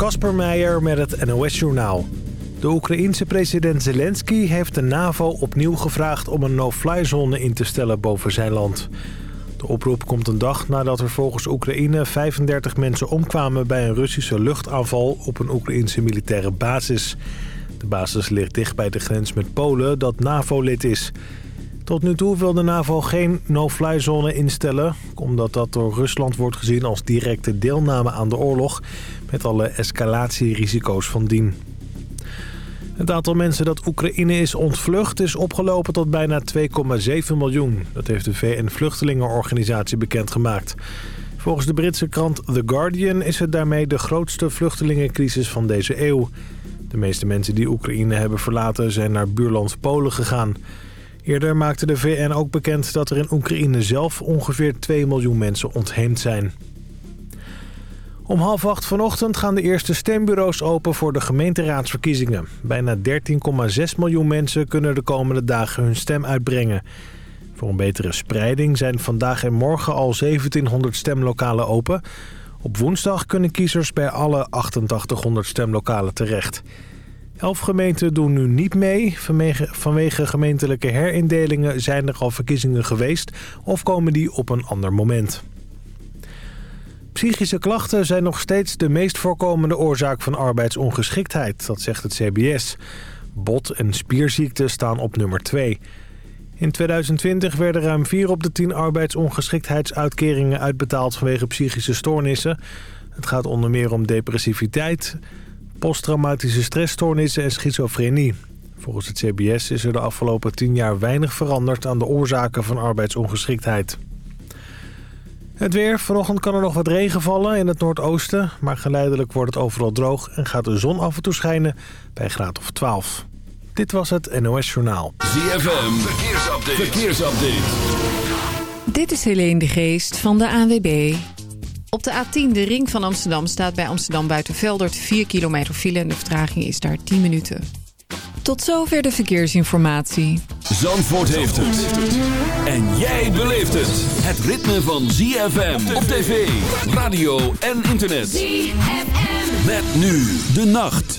Kasper Meijer met het NOS-journaal. De Oekraïense president Zelensky heeft de NAVO opnieuw gevraagd om een no-fly-zone in te stellen boven zijn land. De oproep komt een dag nadat er volgens Oekraïne 35 mensen omkwamen bij een Russische luchtaanval op een Oekraïense militaire basis. De basis ligt dicht bij de grens met Polen, dat NAVO-lid is. Tot nu toe wil de NAVO geen no-fly-zone instellen... omdat dat door Rusland wordt gezien als directe deelname aan de oorlog... met alle escalatierisico's van dien. Het aantal mensen dat Oekraïne is ontvlucht is opgelopen tot bijna 2,7 miljoen. Dat heeft de VN-vluchtelingenorganisatie bekendgemaakt. Volgens de Britse krant The Guardian is het daarmee de grootste vluchtelingencrisis van deze eeuw. De meeste mensen die Oekraïne hebben verlaten zijn naar buurland Polen gegaan. Eerder maakte de VN ook bekend dat er in Oekraïne zelf ongeveer 2 miljoen mensen ontheemd zijn. Om half acht vanochtend gaan de eerste stembureaus open voor de gemeenteraadsverkiezingen. Bijna 13,6 miljoen mensen kunnen de komende dagen hun stem uitbrengen. Voor een betere spreiding zijn vandaag en morgen al 1700 stemlokalen open. Op woensdag kunnen kiezers bij alle 8800 stemlokalen terecht. Elf gemeenten doen nu niet mee. Vanwege, gemeentelijke herindelingen zijn er al verkiezingen geweest... of komen die op een ander moment. Psychische klachten zijn nog steeds de meest voorkomende oorzaak van arbeidsongeschiktheid, dat zegt het CBS. Bot- en spierziekten staan op nummer 2. In 2020 werden ruim 4 op de 10 arbeidsongeschiktheidsuitkeringen uitbetaald vanwege psychische stoornissen. Het gaat onder meer om depressiviteit, posttraumatische stressstoornissen en schizofrenie. Volgens het CBS is er de afgelopen 10 jaar weinig veranderd aan de oorzaken van arbeidsongeschiktheid. Het weer. Vanochtend kan er nog wat regen vallen in het noordoosten. Maar geleidelijk wordt het overal droog en gaat de zon af en toe schijnen bij graad of 12. Dit was het NOS Journaal. ZFM. Verkeersupdate. Verkeersupdate. Dit is Helene de Geest van de ANWB. Op de A10, de ring van Amsterdam, staat bij Amsterdam Buitenveldert 4 kilometer file en de vertraging is daar 10 minuten. Tot zover de verkeersinformatie. Zandvoort heeft het. En jij beleeft het. Het ritme van ZFM op tv, radio en internet. ZFM. Met nu de nacht.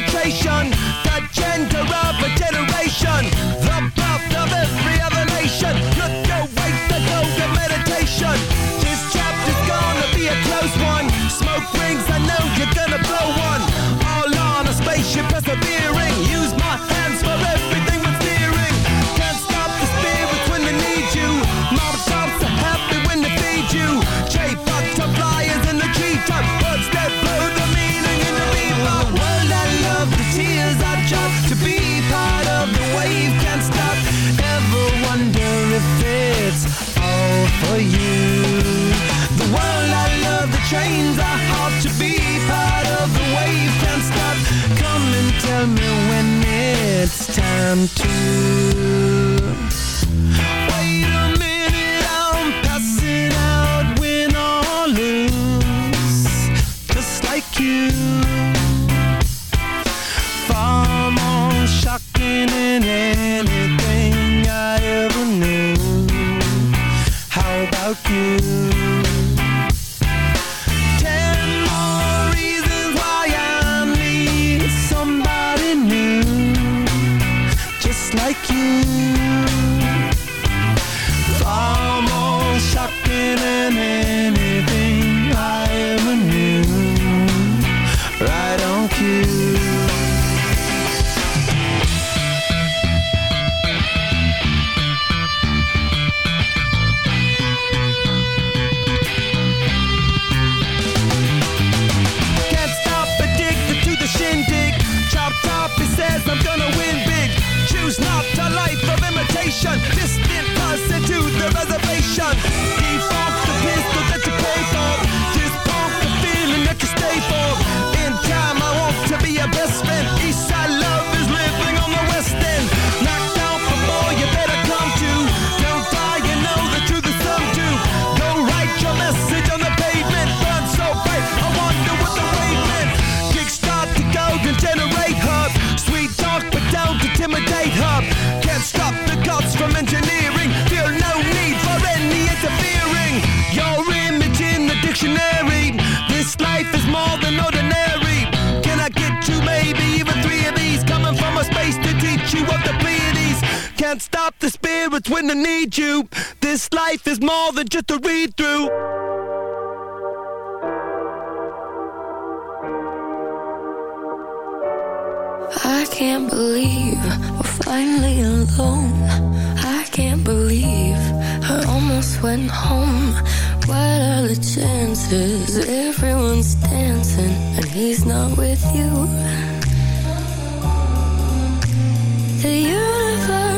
dedication, the gender of a generation, the birth of every other nation. Look away, waist, the yoga meditation. This chapter's gonna be a close one. Smoke rings, I know you're gonna. Trains are hard to be part of. The wave Can't stop Come and tell me when it's time to when I need you. This life is more than just a read through. I can't believe we're finally alone. I can't believe I almost went home. What are the chances? Everyone's dancing and he's not with you. The universe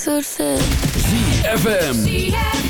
my clothes would fit ZFM.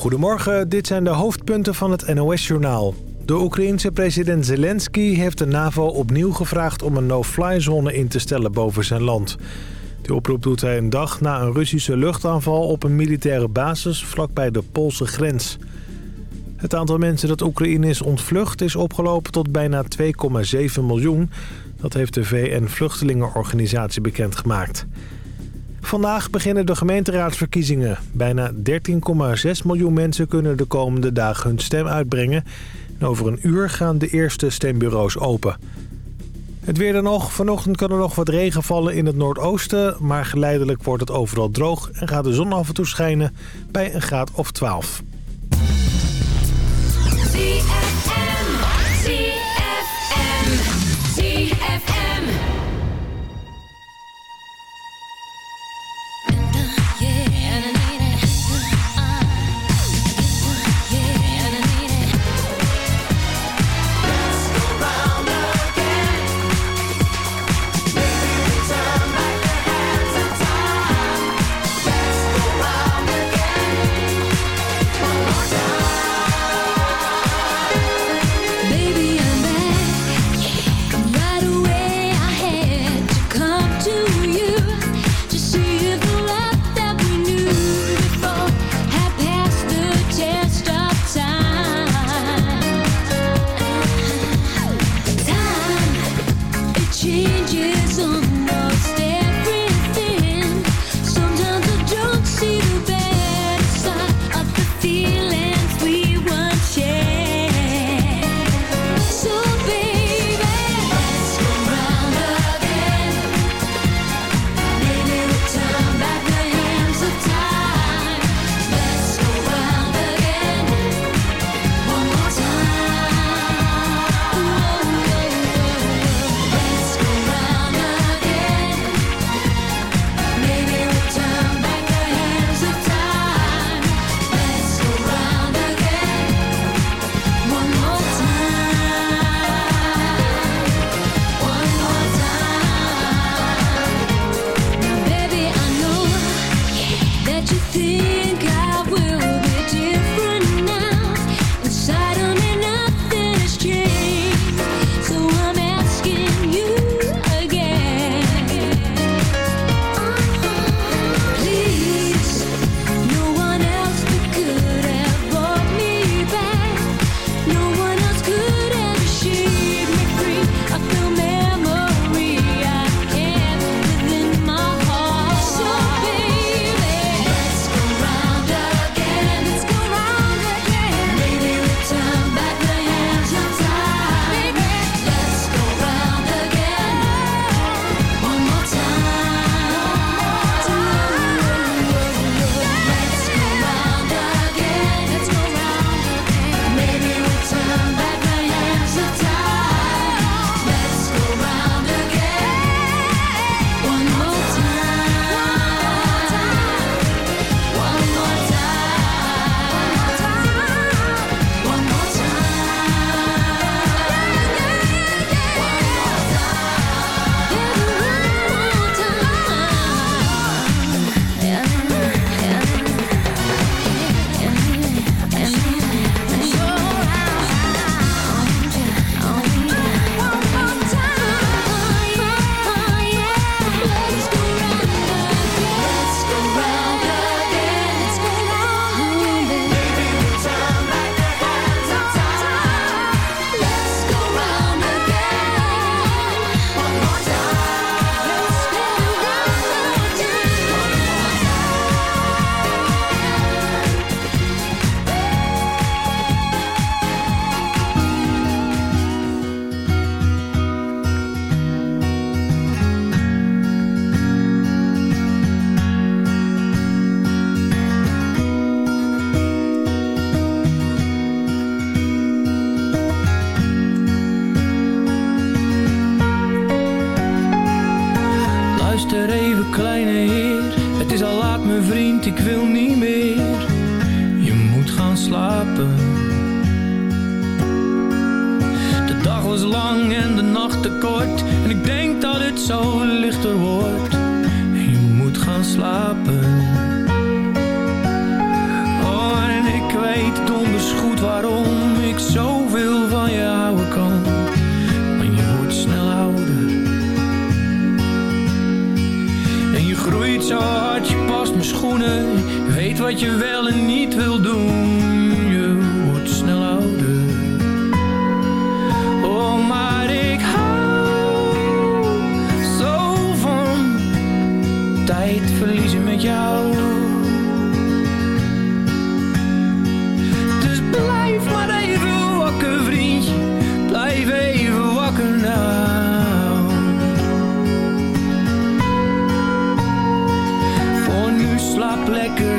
Goedemorgen, dit zijn de hoofdpunten van het NOS-journaal. De Oekraïense president Zelensky heeft de NAVO opnieuw gevraagd om een no-fly-zone in te stellen boven zijn land. Die oproep doet hij een dag na een Russische luchtaanval op een militaire basis vlakbij de Poolse grens. Het aantal mensen dat Oekraïne is ontvlucht is opgelopen tot bijna 2,7 miljoen. Dat heeft de VN-vluchtelingenorganisatie bekendgemaakt. Vandaag beginnen de gemeenteraadsverkiezingen. Bijna 13,6 miljoen mensen kunnen de komende dagen hun stem uitbrengen. En over een uur gaan de eerste stembureaus open. Het weer dan nog. Vanochtend kan er nog wat regen vallen in het noordoosten. Maar geleidelijk wordt het overal droog en gaat de zon af en toe schijnen bij een graad of 12.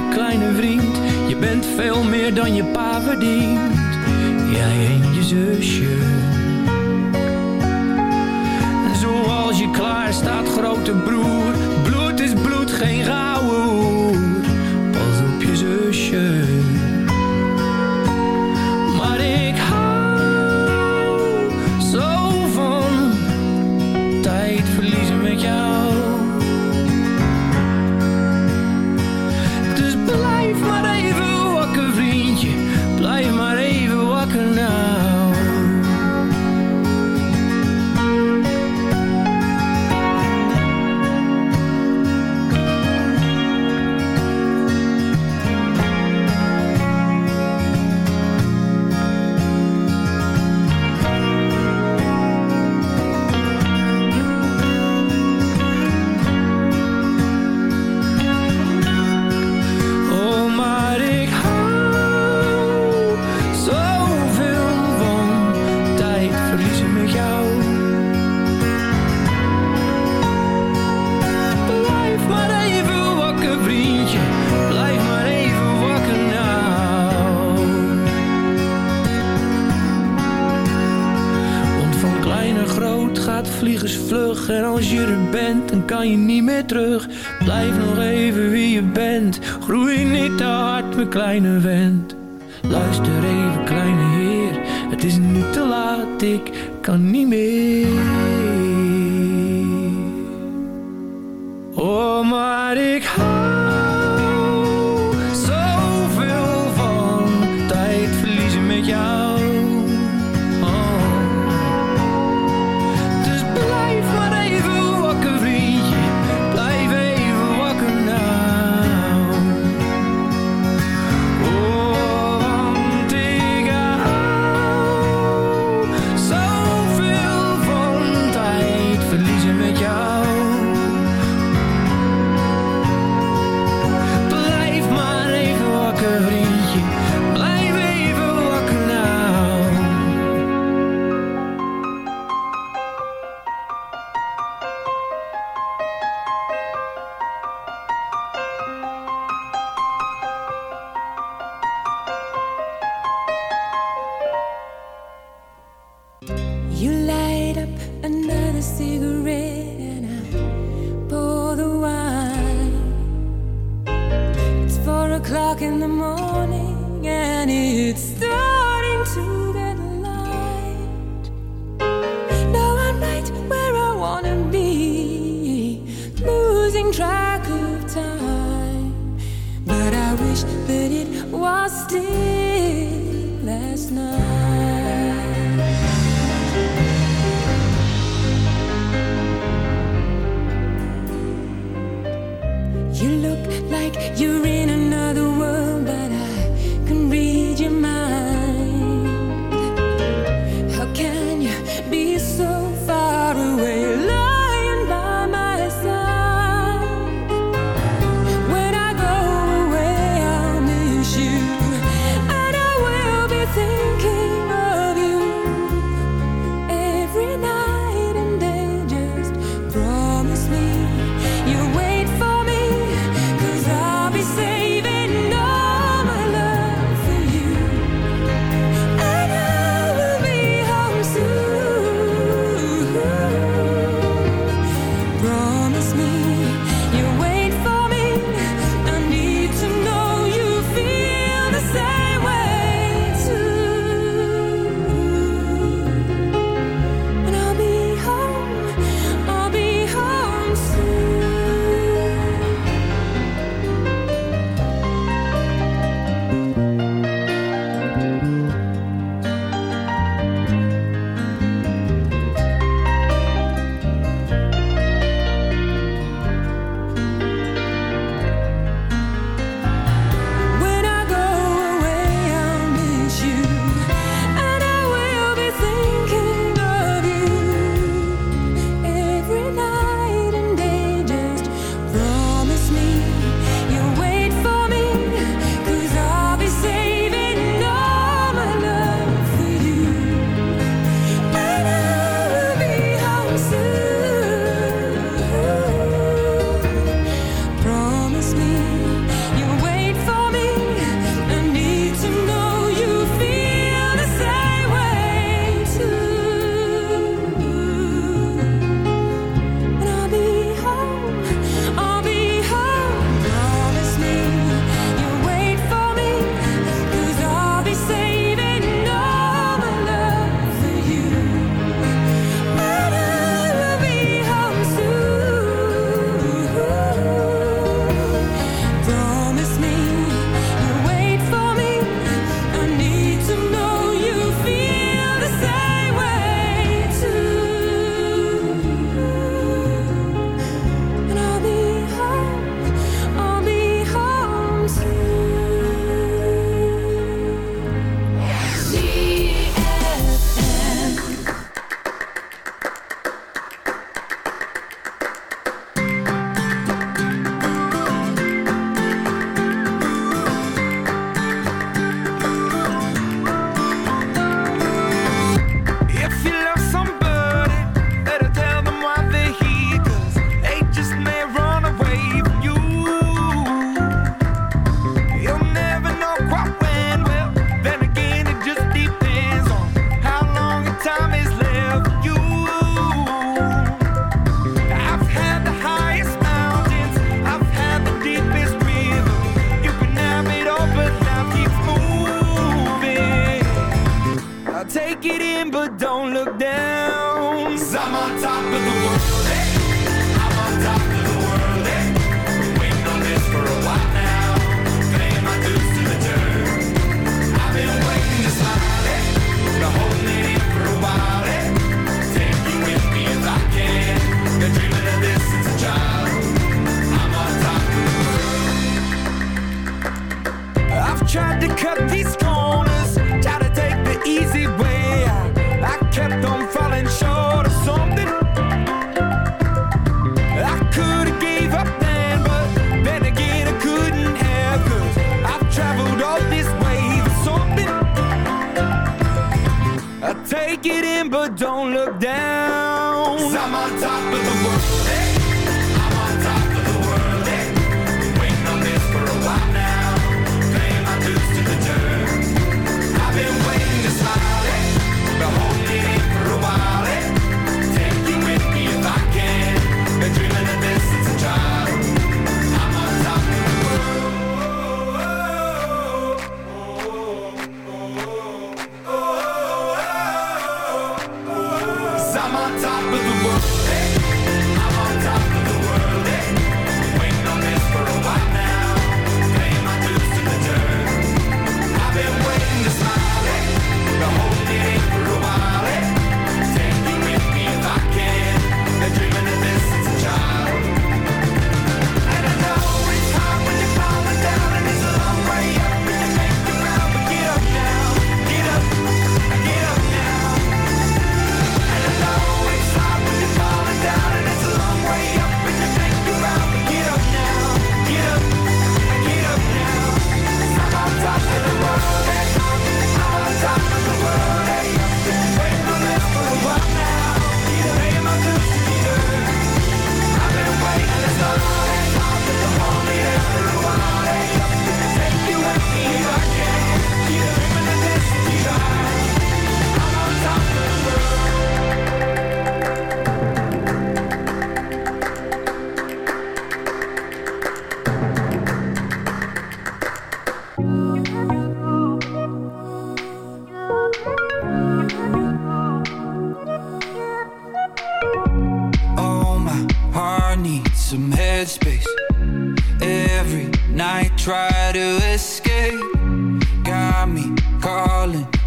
kleine vriend, je bent veel meer dan je pa verdient. Jij en je zusje. En zoals je klaar staat grote broer, bloed is bloed, geen gouden Pas op je zusje. mijn kleine wens.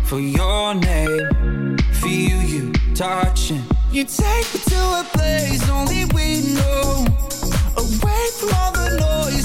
for your name. Feel you touching. You take me to a place only we know. Away from all the noise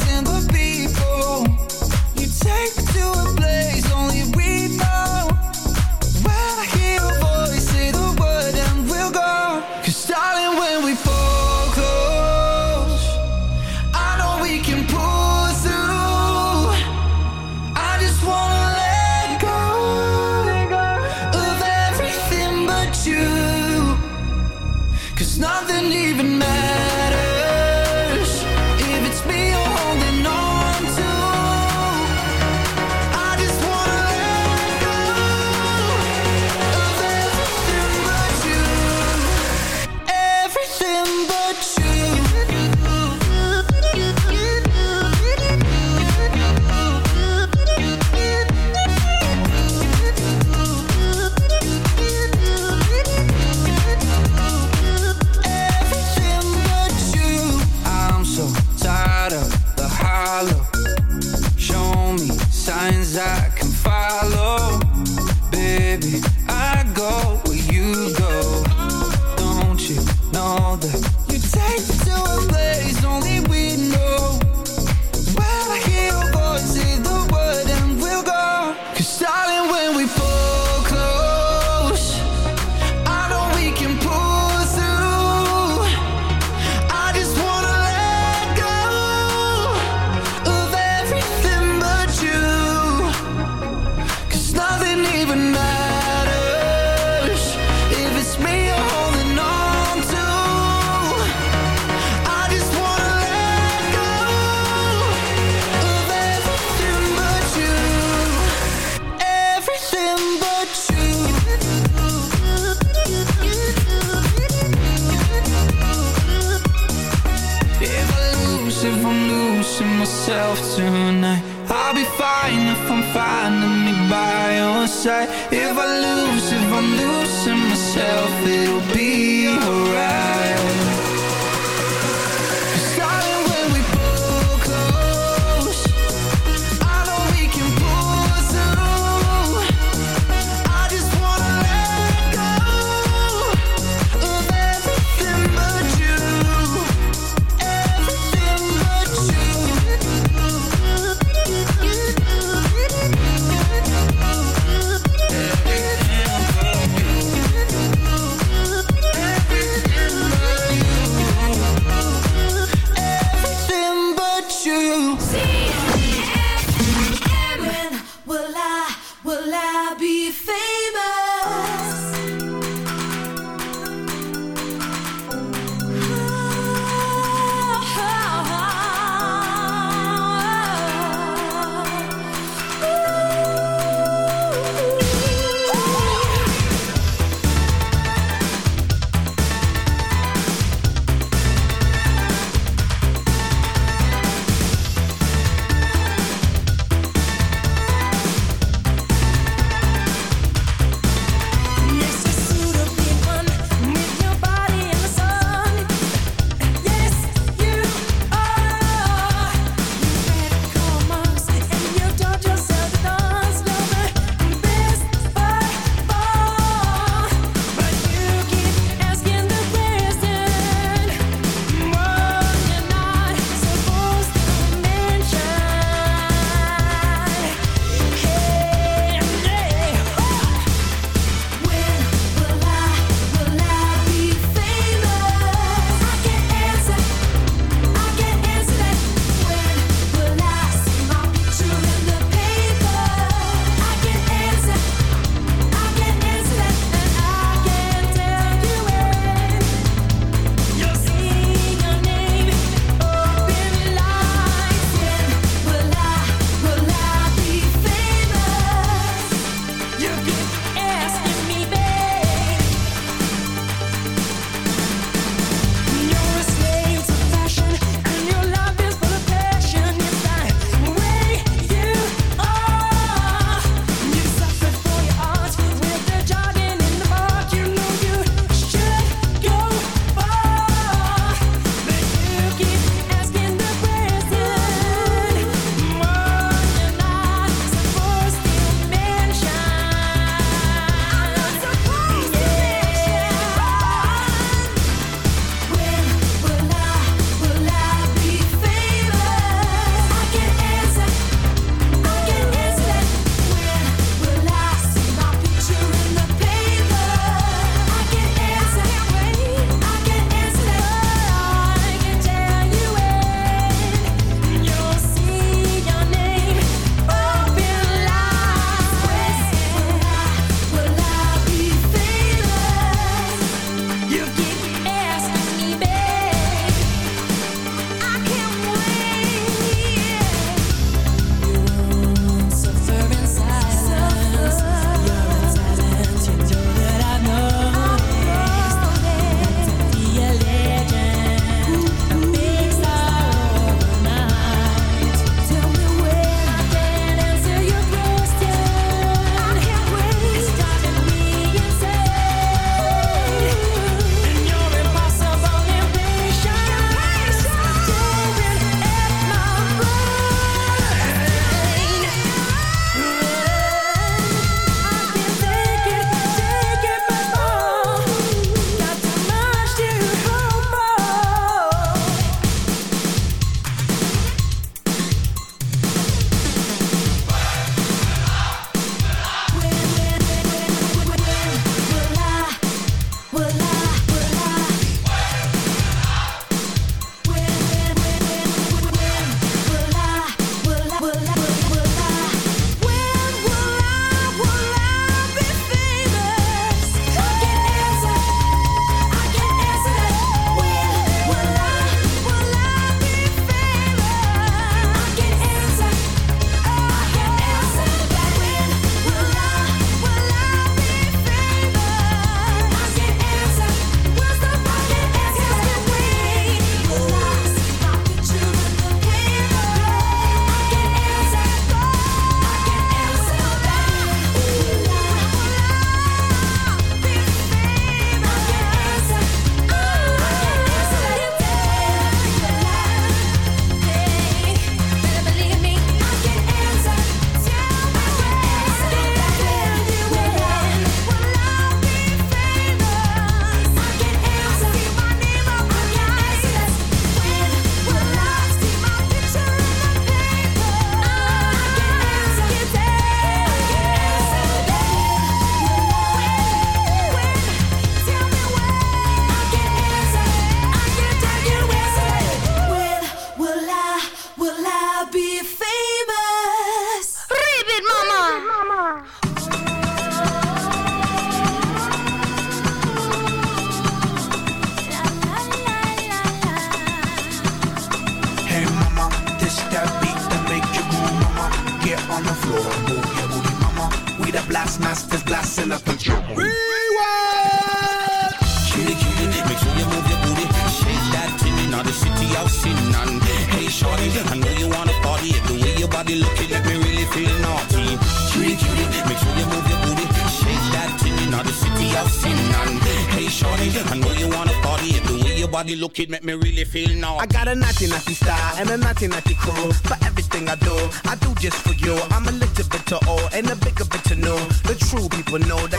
your make me really feel naughty. I got a naughty naughty style and a naughty naughty crew. For everything I do, I do just for you. I'm a little bit to old and a bigger bit to know. The true people know that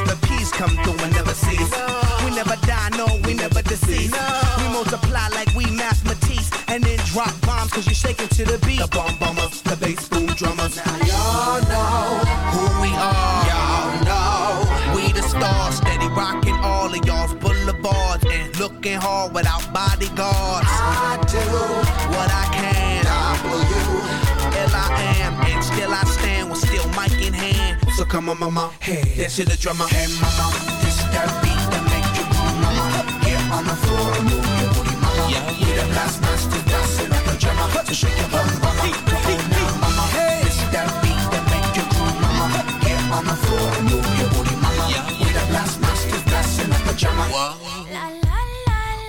So come on, mama, hey, dance to the drummer. Hey, mama, this that beat that make you move, mama. Get on the floor and move your booty, mama. Yeah, yeah. We the last master dancing like a drummer. So shake your bum, mama. Come on now, mama. Hey, this that beat that make you move, mama. Get on the floor and move your booty, mama. Yeah, yeah. We the last masters dancing like a drummer.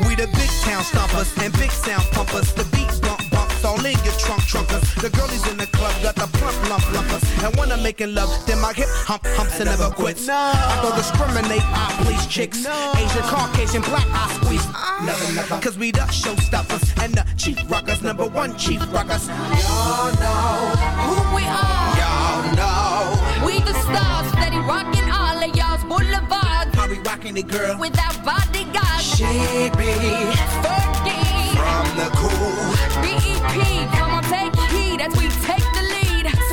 We the big town stompers and big sound pumpers. The beat bump bumps all in your trunk trunkers. The girlies in the club got the plump lump lumpers. And when I'm making love, then my hip hump humps and never quits. I don't discriminate, I please chicks. Asian, Caucasian, black, I squeeze. Never, never. Cause we the showstoppers and the chief rockers, number one chief rockers. Y'all know who we are. Y'all know We the stars, steady rocking all of y'all's boulevards. how we rocking it, girl. Without bodyguards. She be Fergie. from the cool. BEP, come on, take heed as we take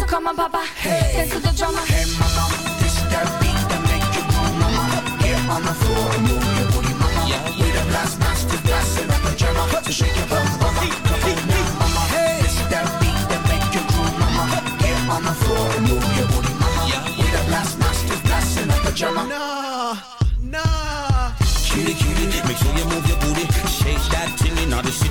lead. So come on, Papa, dance to the drummer. Hey mama, this that beat that make you move, mama. Get on the floor and move your booty, mama. We the blast masters, blasting up the drummer. So shake your bum, mama. Come on now, mama. This that beat that make you move, mama. Get on the floor and move your booty, mama. We the blast masters, blasting up the drummer. Nah, nah. Cutie, cutie, make sure you move your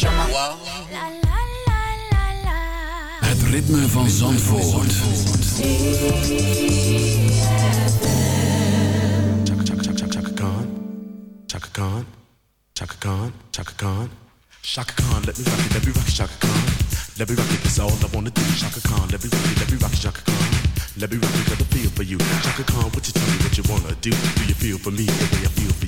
drummer. Het ritme van Zandvoort. Chaka Khan, Chaka Khan, Chaka Khan, Chaka Khan, let me rock it, let me rock it, Chaka Khan. Let me rock it, that's all I wanna do. Chaka Khan, let me rock it, let me rock it, Chaka Khan. Let me rock it, got a feel for you. Chaka Khan, what you tell me what you wanna do? Do you feel for me the way I feel